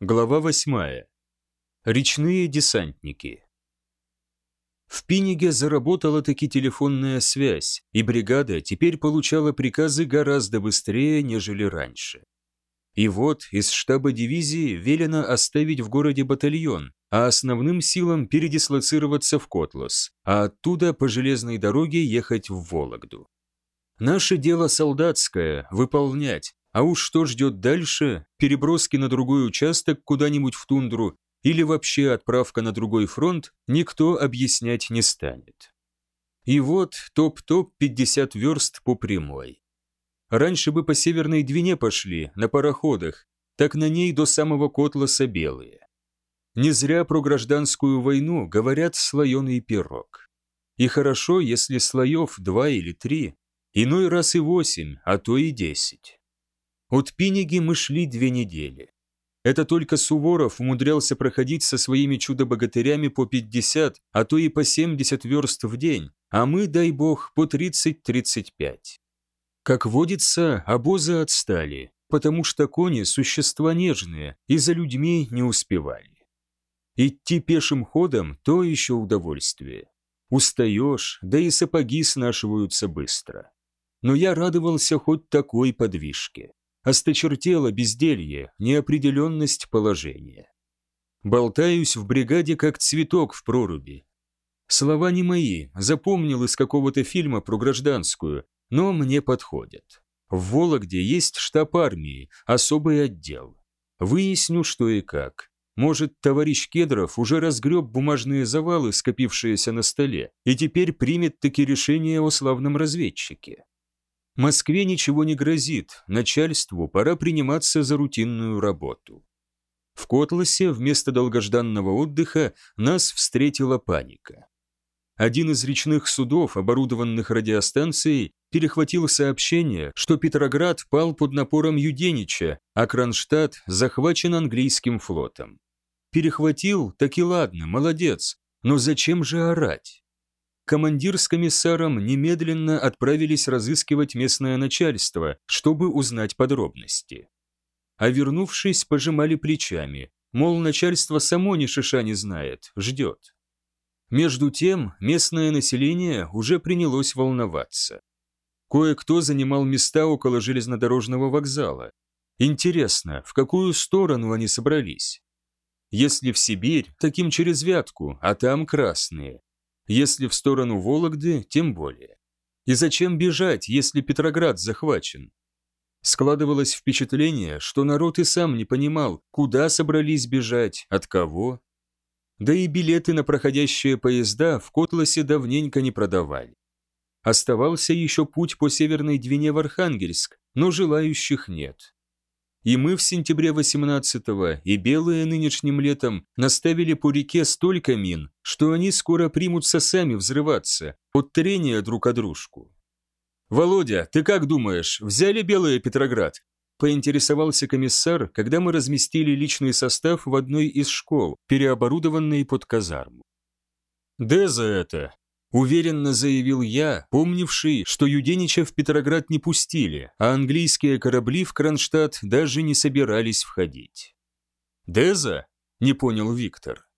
Глава 8. Речные десантники. В Пиниге заработала таки телефонная связь, и бригада теперь получала приказы гораздо быстрее, нежели раньше. И вот из штаба дивизии велено оставить в городе батальон, а основным силам передислоцироваться в Котлас, а оттуда по железной дороге ехать в Вологду. Наше дело солдатское – выполнять, а уж что ждет дальше, переброски на другой участок куда-нибудь в тундру или вообще отправка на другой фронт, никто объяснять не станет. И вот топ-топ 50 верст по прямой. Раньше бы по Северной Двине пошли, на пароходах, так на ней до самого Котласа белые. Не зря про гражданскую войну говорят слоеный пирог. И хорошо, если слоев два или три, иной раз и восемь, а то и десять. От Пиниги мы шли две недели. Это только Суворов умудрялся проходить со своими чудо-богатырями по 50, а то и по 70 верст в день, а мы, дай бог, по 30-35. Как водится, обозы отстали, потому что кони – существа нежные и за людьми не успевали. Идти пешим ходом – то еще удовольствие. Устаешь, да и сапоги снашиваются быстро. Но я радовался хоть такой подвижке осточертело безделье, неопределенность положения. Болтаюсь в бригаде, как цветок в проруби. Слова не мои, запомнил из какого-то фильма про гражданскую, но мне подходят. В Вологде есть штаб армии, особый отдел. Выясню, что и как. Может, товарищ Кедров уже разгреб бумажные завалы, скопившиеся на столе, и теперь примет таки решение о славном разведчике. Москве ничего не грозит, начальству пора приниматься за рутинную работу. В Котласе вместо долгожданного отдыха нас встретила паника. Один из речных судов, оборудованных радиостанцией, перехватил сообщение, что Петроград пал под напором Юденича, а Кронштадт захвачен английским флотом. Перехватил, так и ладно, молодец, но зачем же орать? Командир с комиссаром немедленно отправились разыскивать местное начальство, чтобы узнать подробности. А вернувшись, пожимали плечами, мол, начальство само ни шиша не знает, ждет. Между тем, местное население уже принялось волноваться. Кое-кто занимал места около железнодорожного вокзала. Интересно, в какую сторону они собрались? Если в Сибирь, таким через Вятку, а там красные. Если в сторону Вологды, тем более. И зачем бежать, если Петроград захвачен? Складывалось впечатление, что народ и сам не понимал, куда собрались бежать, от кого. Да и билеты на проходящие поезда в Котласе давненько не продавали. Оставался еще путь по Северной Двине в Архангельск, но желающих нет. И мы в сентябре 18-го, и белые нынешним летом наставили по реке столько мин, что они скоро примутся сами взрываться, от трения друг о дружку. «Володя, ты как думаешь, взяли белые Петроград?» поинтересовался комиссар, когда мы разместили личный состав в одной из школ, переоборудованной под казарму. «Да за это!» Уверенно заявил я, помнивший, что Юденича в Петроград не пустили, а английские корабли в Кронштадт даже не собирались входить. «Деза?» – не понял Виктор.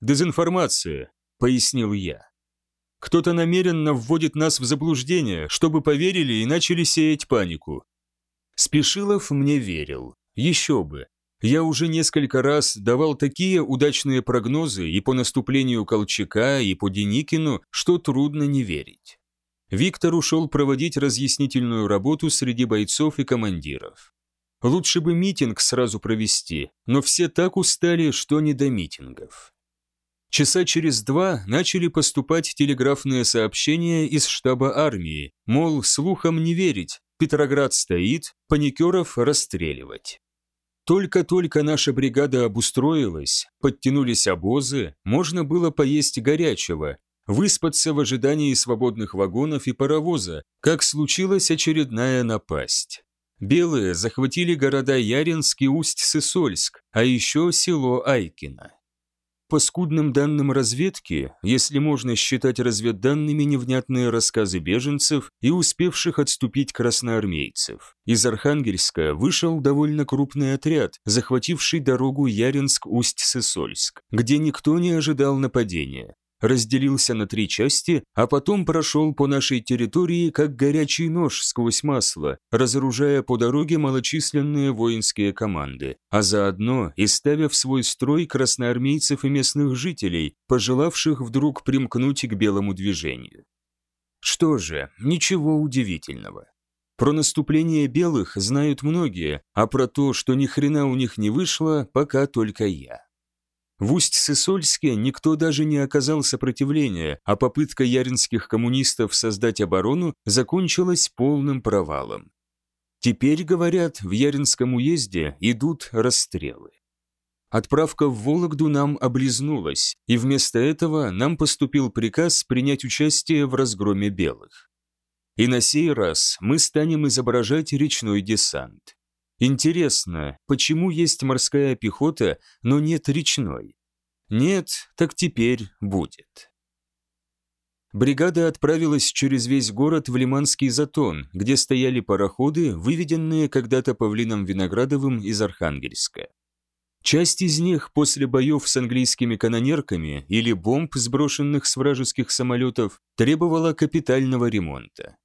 «Дезинформация», – пояснил я. «Кто-то намеренно вводит нас в заблуждение, чтобы поверили и начали сеять панику». Спешилов мне верил. Еще бы. Я уже несколько раз давал такие удачные прогнозы и по наступлению Колчака, и по Деникину, что трудно не верить. Виктор ушел проводить разъяснительную работу среди бойцов и командиров. Лучше бы митинг сразу провести, но все так устали, что не до митингов. Часа через два начали поступать телеграфные сообщения из штаба армии, мол, слухам не верить, Петроград стоит, паникеров расстреливать. Только-только наша бригада обустроилась, подтянулись обозы, можно было поесть горячего, выспаться в ожидании свободных вагонов и паровоза, как случилась очередная напасть. Белые захватили города Яринск и Усть-Сысольск, а еще село Айкино. По скудным данным разведки, если можно считать разведданными невнятные рассказы беженцев и успевших отступить красноармейцев, из Архангельска вышел довольно крупный отряд, захвативший дорогу Яринск-Усть-Сысольск, где никто не ожидал нападения, разделился на три части, а потом прошел по нашей территории как горячий нож сквозь масло, разоружая по дороге малочисленные воинские команды, а заодно и ставя в свой строй красноармейцев и местных жителей, пожелавших вдруг примкнуть к белому движению. Что же, ничего удивительного. Про наступление белых знают многие, а про то, что ни хрена у них не вышло, пока только я. В Усть-Сысольске никто даже не оказал сопротивления, а попытка яринских коммунистов создать оборону закончилась полным провалом. Теперь, говорят, в Яринском уезде идут расстрелы. Отправка в Вологду нам облизнулась, и вместо этого нам поступил приказ принять участие в разгроме белых. И на сей раз мы станем изображать речной десант. Интересно, почему есть морская пехота, но нет речной? Нет, так теперь будет. Бригада отправилась через весь город в Лиманский затон, где стояли пароходы, выведенные когда-то Павлином Виноградовым из Архангельска. Часть из них после боев с английскими канонерками или бомб, сброшенных с вражеских самолетов, требовала капитального ремонта.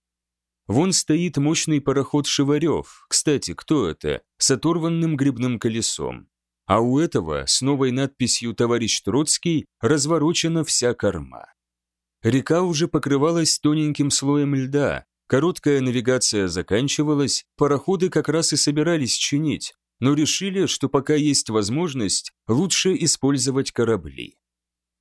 Вон стоит мощный пароход Шеварев. Кстати, кто это? С оторванным грибным колесом. А у этого с новой надписью «Товарищ Троцкий» разворочена вся корма. Река уже покрывалась тоненьким слоем льда, короткая навигация заканчивалась, пароходы как раз и собирались чинить, но решили, что пока есть возможность, лучше использовать корабли.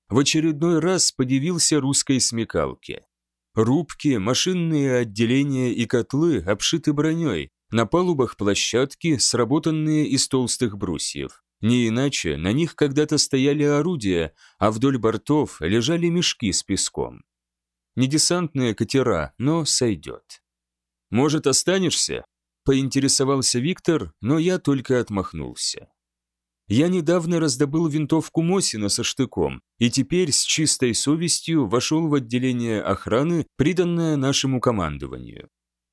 В очередной раз подивился русской смекалке. Рубки, машинные отделения и котлы обшиты броней, на палубах площадки, сработанные из толстых брусьев. Не иначе на них когда-то стояли орудия, а вдоль бортов лежали мешки с песком. Не десантные катера, но сойдет. «Может, останешься?» – поинтересовался Виктор, но я только отмахнулся. Я недавно раздобыл винтовку Мосина со штыком, и теперь с чистой совестью вошел в отделение охраны, приданное нашему командованию.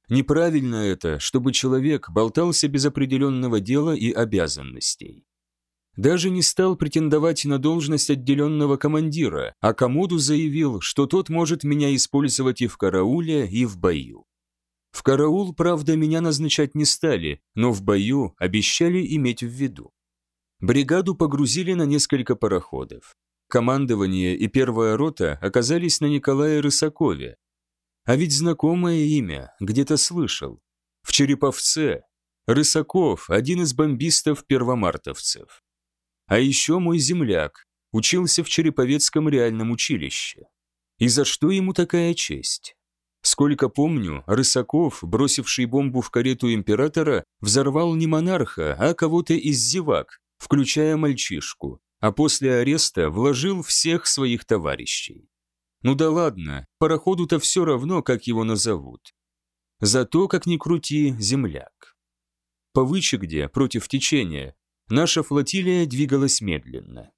Неправильно это, чтобы человек болтался без определенного дела и обязанностей. Даже не стал претендовать на должность отделенного командира, а Комоду заявил, что тот может меня использовать и в карауле, и в бою. В караул, правда, меня назначать не стали, но в бою обещали иметь в виду. Бригаду погрузили на несколько пароходов. Командование и первая рота оказались на Николае Рысакове. А ведь знакомое имя, где-то слышал. В Череповце. Рысаков – один из бомбистов-первомартовцев. А еще мой земляк, учился в Череповецком реальном училище. И за что ему такая честь? Сколько помню, Рысаков, бросивший бомбу в карету императора, взорвал не монарха, а кого-то из зевак, включая мальчишку, а после ареста вложил всех своих товарищей. Ну да ладно, пароходу-то все равно, как его назовут. Зато, как ни крути, земляк. По Вычегде, против течения, наша флотилия двигалась медленно.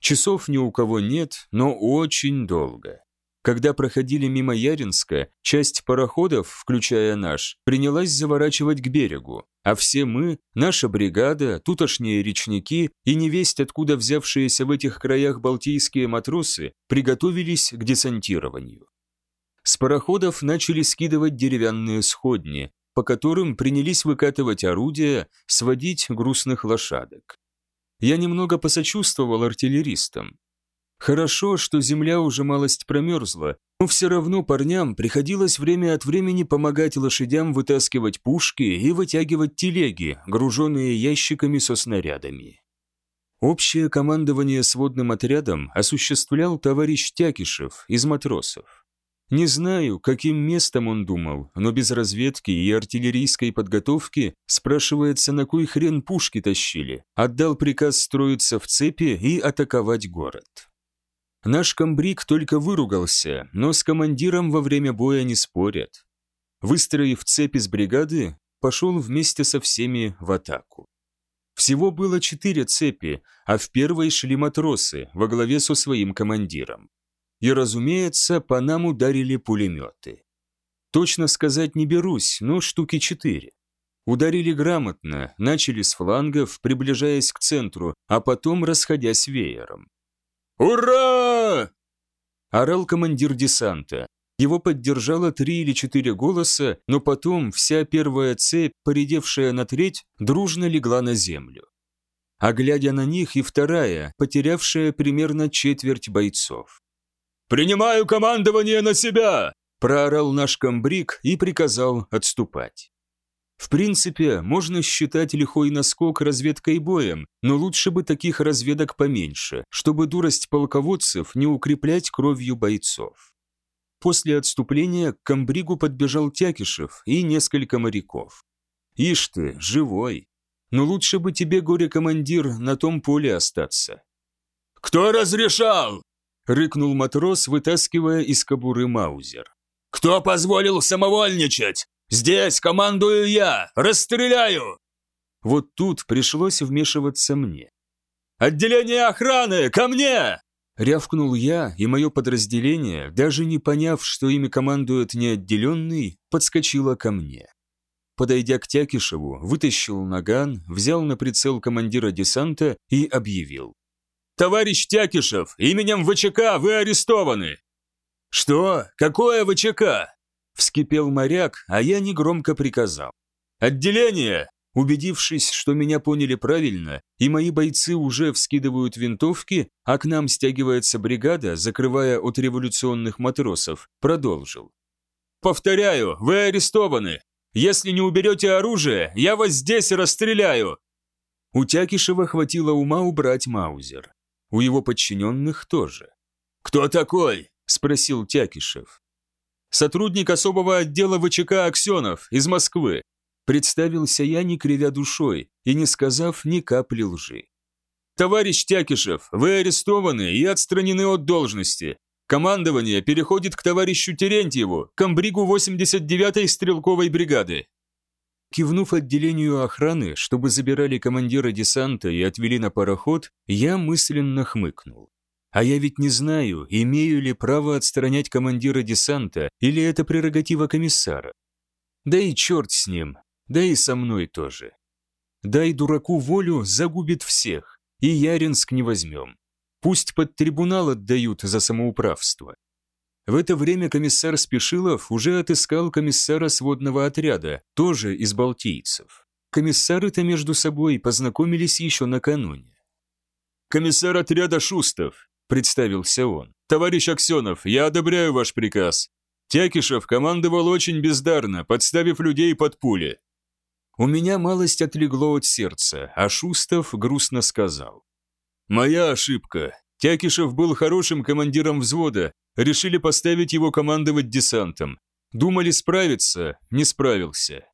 Часов ни у кого нет, но очень долго. Когда проходили мимо Яринска, часть пароходов, включая наш, принялась заворачивать к берегу, а все мы, наша бригада, тутошние речники и невесть откуда взявшиеся в этих краях балтийские матросы приготовились к десантированию. С пароходов начали скидывать деревянные сходни, по которым принялись выкатывать орудия, сводить грустных лошадок. Я немного посочувствовал артиллеристам. Хорошо, что земля уже малость промерзла, но все равно парням приходилось время от времени помогать лошадям вытаскивать пушки и вытягивать телеги, груженные ящиками со снарядами. Общее командование сводным отрядом осуществлял товарищ Тякишев из матросов. Не знаю, каким местом он думал, но без разведки и артиллерийской подготовки спрашивается, на кой хрен пушки тащили, отдал приказ строиться в цепи и атаковать город. Наш комбриг только выругался, но с командиром во время боя не спорят. Выстроив цепь из бригады, пошел вместе со всеми в атаку. Всего было четыре цепи, а в первой шли матросы во главе со своим командиром. И, разумеется, по нам ударили пулеметы. Точно сказать не берусь, но штуки четыре. Ударили грамотно, начали с флангов, приближаясь к центру, а потом расходясь веером. «Ура!» – орал командир десанта. Его поддержало три или четыре голоса, но потом вся первая цепь, поредевшая на треть, дружно легла на землю. А глядя на них и вторая, потерявшая примерно четверть бойцов. «Принимаю командование на себя!» – проорал наш комбриг и приказал отступать. В принципе, можно считать лихой наскок разведкой боем, но лучше бы таких разведок поменьше, чтобы дурость полководцев не укреплять кровью бойцов. После отступления к комбригу подбежал Тякишев и несколько моряков. «Ишь ты, живой! Но лучше бы тебе, горе-командир, на том поле остаться». «Кто разрешал?» – рыкнул матрос, вытаскивая из кобуры маузер. «Кто позволил самовольничать? Здесь командую я! Расстреляю!» Вот тут пришлось вмешиваться мне. «Отделение охраны, ко мне!» Рявкнул я, и мое подразделение, даже не поняв, что ими командует неотделенный, подскочило ко мне. Подойдя к Тякишеву, вытащил наган, взял на прицел командира десанта и объявил. «Товарищ Тякишев, именем ВЧК вы арестованы!» «Что? Какое ВЧК?» Вскипел моряк, а я негромко приказал. «Отделение! Убедившись, что меня поняли правильно, и мои бойцы уже вскидывают винтовки, а к нам стягивается бригада, закрывая от революционных матросов, продолжил. «Повторяю, вы арестованы! Если не уберете оружие, я вас здесь расстреляю!» У Тякишева хватило ума убрать Маузер. У его подчиненных тоже. «Кто такой?» – спросил Тякишев. «Сотрудник особого отдела ВЧК Аксенов из Москвы. Представился я, не кривя душой и не сказав ни капли лжи. «Товарищ Тякишев, вы арестованы и отстранены от должности. Командование переходит к товарищу Терентьеву, комбригу 89-й стрелковой бригады». Кивнув отделению охраны, чтобы забирали командира десанта и отвели на пароход, я мысленно хмыкнул. А я ведь не знаю, имею ли право отстранять командира десанта или это прерогатива комиссара. Да и черт с ним, да и со мной тоже. Дай дураку волю, загубит всех, и Яринск не возьмем. Пусть под трибунал отдают за самоуправство. В это время комиссар Спешилов уже отыскал комиссара сводного отряда, тоже из балтийцев. Комиссары-то между собой познакомились еще накануне. «Комиссар отряда Шустов», – представился он. «Товарищ Аксенов, я одобряю ваш приказ. Тякишев командовал очень бездарно, подставив людей под пули. У меня малость отлегло от сердца, а Шустов грустно сказал. «Моя ошибка. Тякишев был хорошим командиром взвода, решили поставить его командовать десантом. Думали справиться, не справился».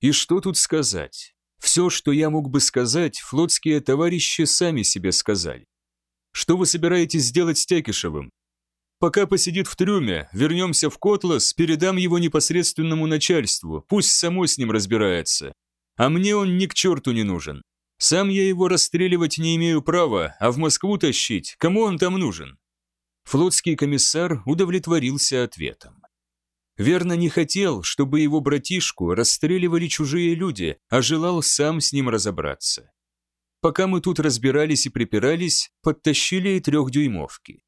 И что тут сказать? Все, что я мог бы сказать, флотские товарищи сами себе сказали. Что вы собираетесь сделать с Тякишевым? Пока посидит в трюме, вернемся в Котлас, передам его непосредственному начальству, пусть само с ним разбирается. А мне он ни к черту не нужен. Сам я его расстреливать не имею права, а в Москву тащить, кому он там нужен?» Флотский комиссар удовлетворился ответом. Верно не хотел, чтобы его братишку расстреливали чужие люди, а желал сам с ним разобраться. Пока мы тут разбирались и припирались, подтащили и трехдюймовки.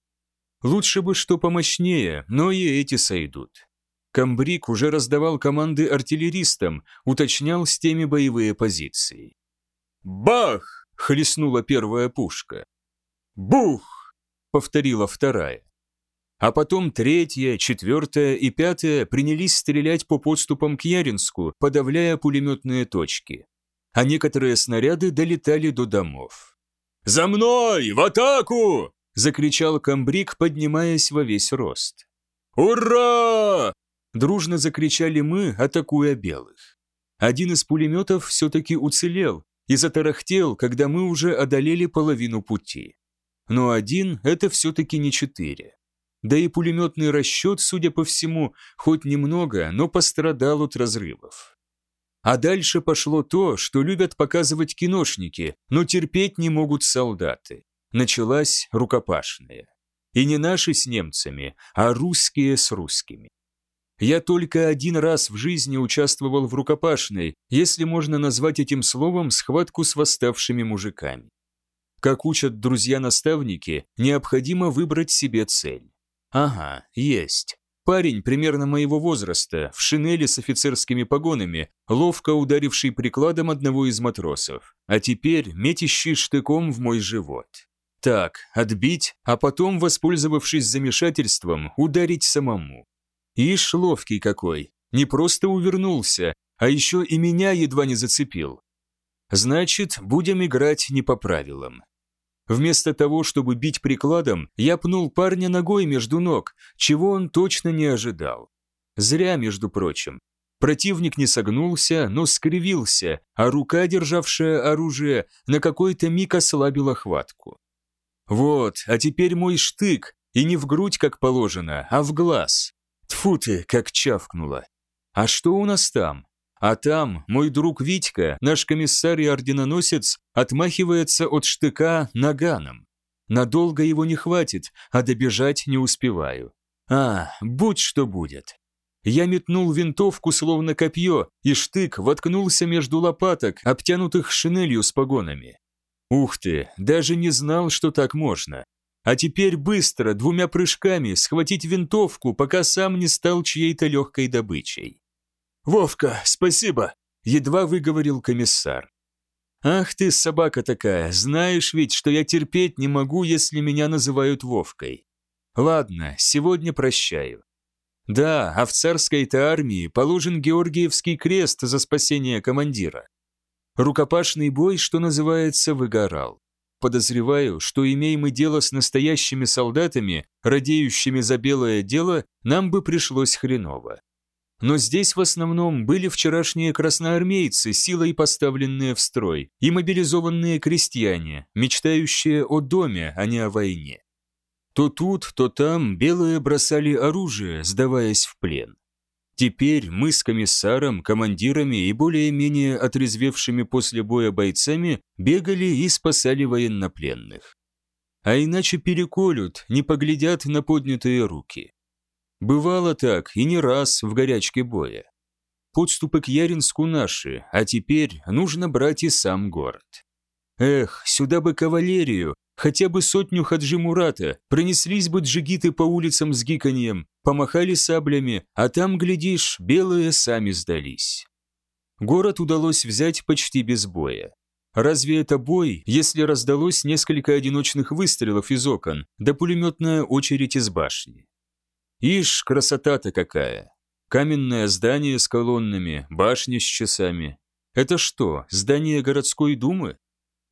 Лучше бы что помощнее, но и эти сойдут. Камбрик уже раздавал команды артиллеристам, уточнял с теми боевые позиции. «Бах!» — хлестнула первая пушка. «Бух!» — повторила вторая. А потом третья, четвертая и пятая принялись стрелять по подступам к Яринску, подавляя пулеметные точки. А некоторые снаряды долетали до домов. «За мной! В атаку!» – закричал комбриг, поднимаясь во весь рост. «Ура!» – дружно закричали мы, атакуя белых. Один из пулеметов все-таки уцелел и затарахтел, когда мы уже одолели половину пути. Но один – это все-таки не четыре. Да и пулеметный расчет, судя по всему, хоть немного, но пострадал от разрывов. А дальше пошло то, что любят показывать киношники, но терпеть не могут солдаты. Началась рукопашная. И не наши с немцами, а русские с русскими. Я только один раз в жизни участвовал в рукопашной, если можно назвать этим словом схватку с восставшими мужиками. Как учат друзья-наставники, необходимо выбрать себе цель. Ага, есть. Парень примерно моего возраста, в шинели с офицерскими погонами, ловко ударивший прикладом одного из матросов, а теперь метящий штыком в мой живот. Так, отбить, а потом, воспользовавшись замешательством, ударить самому. Ишь, ловкий какой, не просто увернулся, а еще и меня едва не зацепил. Значит, будем играть не по правилам. Вместо того, чтобы бить прикладом, я пнул парня ногой между ног, чего он точно не ожидал. Зря, между прочим. Противник не согнулся, но скривился, а рука, державшая оружие, на какой-то миг ослабила хватку. Вот, а теперь мой штык, и не в грудь, как положено, а в глаз. Тфу ты, как чавкнуло. А что у нас там? А там мой друг Витька, наш комиссар и орденоносец, отмахивается от штыка наганом. Надолго его не хватит, а добежать не успеваю. А, будь что будет. Я метнул винтовку, словно копье, и штык воткнулся между лопаток, обтянутых шинелью с погонами. Ух ты, даже не знал, что так можно. А теперь быстро, двумя прыжками, схватить винтовку, пока сам не стал чьей-то легкой добычей. «Вовка, спасибо!» – едва выговорил комиссар. «Ах ты, собака такая, знаешь ведь, что я терпеть не могу, если меня называют Вовкой. Ладно, сегодня прощаю. Да, а в царской-то армии положен Георгиевский крест за спасение командира. Рукопашный бой, что называется, выгорал. Подозреваю, что имеем мы дело с настоящими солдатами, радеющими за белое дело, нам бы пришлось хреново. Но здесь в основном были вчерашние красноармейцы, силой поставленные в строй, и мобилизованные крестьяне, мечтающие о доме, а не о войне. То тут, то там белые бросали оружие, сдаваясь в плен. Теперь мы с комиссаром, командирами и более-менее отрезвевшими после боя бойцами бегали и спасали военнопленных. А иначе переколют, не поглядят на поднятые руки. Бывало так, и не раз в горячке боя. Подступы к Яринску наши, а теперь нужно брать и сам город. Эх, сюда бы кавалерию, хотя бы сотню Хаджи Мурата, пронеслись бы джигиты по улицам с гиканьем, помахали саблями, а там, глядишь, белые сами сдались. Город удалось взять почти без боя. Разве это бой, если раздалось несколько одиночных выстрелов из окон, да пулеметная очередь из башни? Ишь, красота-то какая! Каменное здание с колоннами, башня с часами. Это что, здание городской думы?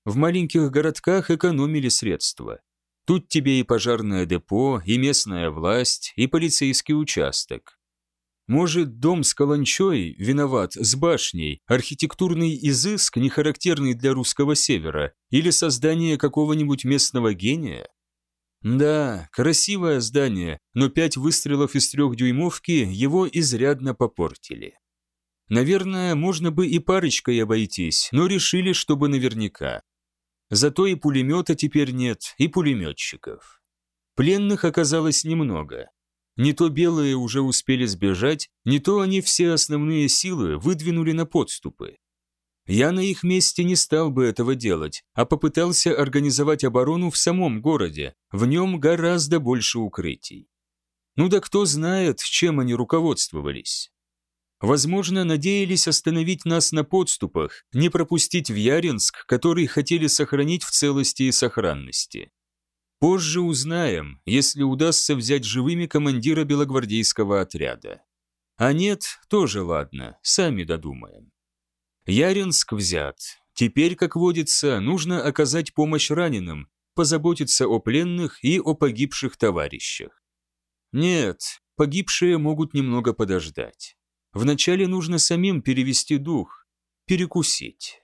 В маленьких городках экономили средства. Тут тебе и пожарное депо, и местная власть, и полицейский участок. Может, дом с каланчой виноват с башней, архитектурный изыск, не характерный для русского севера, или создание какого-нибудь местного гения? Да, красивое здание, но пять выстрелов из трехдюймовки его изрядно попортили. Наверное, можно бы и парочкой обойтись, но решили, чтобы наверняка. Зато и пулемета теперь нет, и пулеметчиков. Пленных оказалось немного. Не то белые уже успели сбежать, не то они все основные силы выдвинули на подступы. Я на их месте не стал бы этого делать, а попытался организовать оборону в самом городе, в нем гораздо больше укрытий. Ну да кто знает, чем они руководствовались. Возможно, надеялись остановить нас на подступах, не пропустить в Яринск, который хотели сохранить в целости и сохранности. Позже узнаем, если удастся взять живыми командира белогвардейского отряда. А нет, тоже ладно, сами додумаем. Яринск взят. Теперь, как водится, нужно оказать помощь раненым, позаботиться о пленных и о погибших товарищах. Нет, погибшие могут немного подождать. Вначале нужно самим перевести дух, перекусить.